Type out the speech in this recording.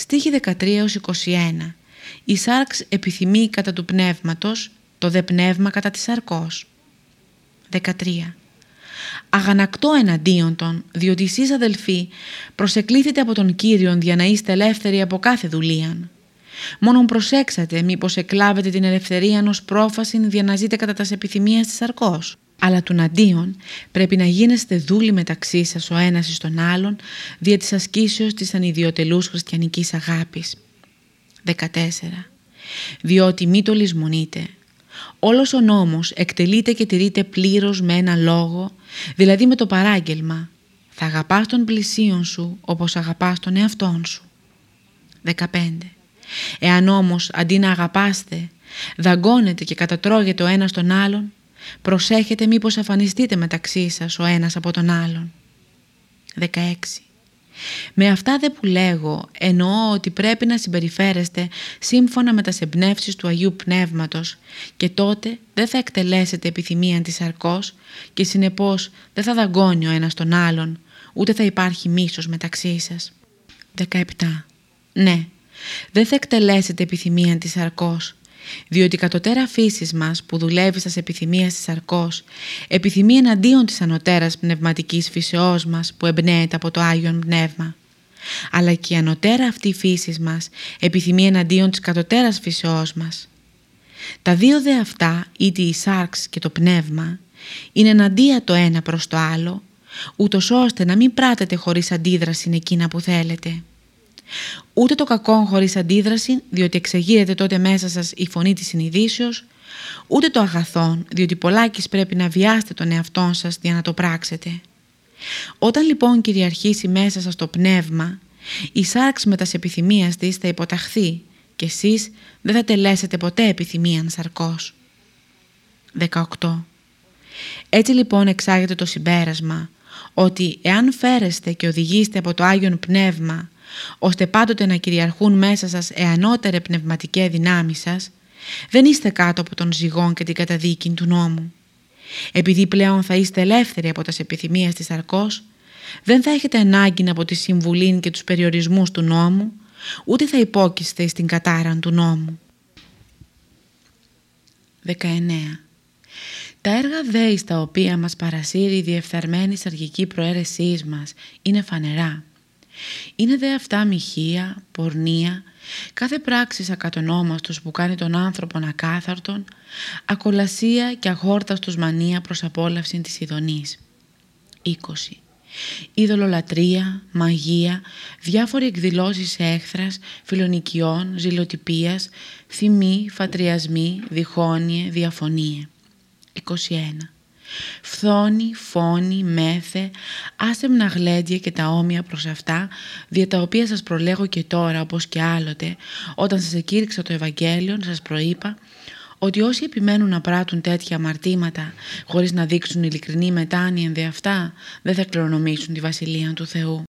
Στίχη 13-21 Η σάρξ επιθυμεί κατά του πνεύματος, το δε πνεύμα κατά της σαρκός. 13 αγανακτώ εναντίον των, διότι εσείς αδελφοί προσεκλήθητε από τον Κύριον για να είστε ελεύθεροι από κάθε δουλείαν. Μόνον προσέξατε μήπως εκλάβετε την ελευθερία ως πρόφαση για να ζείτε κατά τας επιθυμίας της αρκός. Αλλά του αντίον πρέπει να γίνεστε δούλοι μεταξύ σας ο ένας εις τον άλλον δια της ασκήσεως της ανιδιοτελούς χριστιανικής αγάπης. 14. Διότι μη το λησμονείτε, Όλος ο νόμος εκτελείται και τηρείται πλήρως με ένα λόγο, δηλαδή με το παράγγελμα «Θα αγαπάς τον πλησίον σου όπως αγαπάς τον εαυτόν σου». 15. Εάν όμως αντί να αγαπάστε, δαγκώνετε και κατατρώγετε ο ένας τον άλλον, προσέχετε μήπως αφανιστείτε μεταξύ σας ο ένας από τον άλλον. 16. Με αυτά δε που λέγω εννοώ ότι πρέπει να συμπεριφέρεστε σύμφωνα με τα εμπνεύσεις του Αγίου Πνεύματος και τότε δεν θα εκτελέσετε επιθυμία της αρκός και συνεπώς δεν θα δαγκώνει ο ένας τον άλλον ούτε θα υπάρχει μίσος μεταξύ σας. 17. Ναι, δεν θα εκτελέσετε επιθυμία της αρκός διότι η κατωτέρα φύσης μας που δουλεύει στα επιθυμία της αρκός επιθυμεί εναντίον της ανωτέρας πνευματικής φυσεώς μας που εμπνέεται από το Άγιον Πνεύμα. Αλλά και η ανωτέρα αυτή φύσης μας επιθυμεί εναντίον της κατωτέρας φυσεώς μας. Τα δύο δε αυτά, είτε η σάρξ και το πνεύμα, είναι εναντία το ένα προς το άλλο, ούτως ώστε να μην πράτετε χωρίς αντίδραση εκείνα που θέλετε ούτε το κακό χωρίς αντίδραση, διότι εξεγείρεται τότε μέσα σας η φωνή της συνειδήσεως, ούτε το αγαθόν, διότι πολλάκις πρέπει να βιάσετε τον εαυτό σας για να το πράξετε. Όταν λοιπόν κυριαρχήσει μέσα σας το πνεύμα, η σάρξη με τας επιθυμίας της θα υποταχθεί και εσείς δεν θα τελέσετε ποτέ επιθυμίαν σαρκός. 18. Έτσι λοιπόν εξάγεται το συμπέρασμα ότι εάν φέρεστε και οδηγείστε από το Άγιον Πνεύμα ώστε πάντοτε να κυριαρχούν μέσα σας εανότερε πνευματικέ δυνάμεις σας, δεν είστε κάτω από τον ζυγόν και την καταδίκη του νόμου. Επειδή πλέον θα είστε ελεύθεροι από τας επιθυμίες της αρκός, δεν θα έχετε ανάγκη από τη συμβουλή και τους περιορισμούς του νόμου, ούτε θα υπόκειστε στην κατάραν του νόμου. 19. Τα έργα δέης στα οποία μας παρασύρει η διεφθαρμένη σαργική προαίρεσής μας είναι φανερά. Είναι δε αυτά μοιχεία, πορνεία, κάθε πράξη ακατονόμαστος που κάνει τον άνθρωπο ακάθαρτον, ακολασία και αχόρταστος μανία προς απόλαυση της ειδονής. 20. Ειδωλολατρεία, μαγεία, διάφοροι εκδηλώσεις έχθρας, φιλονικιών, ζηλοτυπίας, θυμή, φατριασμοί, διχόνιε, διαφωνίε. 21 φθόνη, φόνη, μέθε, άσεμνα γλέντια και τα όμοια προς αυτά, δια τα οποία σας προλέγω και τώρα όπως και άλλοτε, όταν σας εκήρυξα το Ευαγγέλιο, σας προείπα, ότι όσοι επιμένουν να πράττουν τέτοια αμαρτήματα χωρίς να δείξουν ειλικρινή μετάνοια ενδε αυτά, δεν θα κληρονομήσουν τη Βασιλεία του Θεού.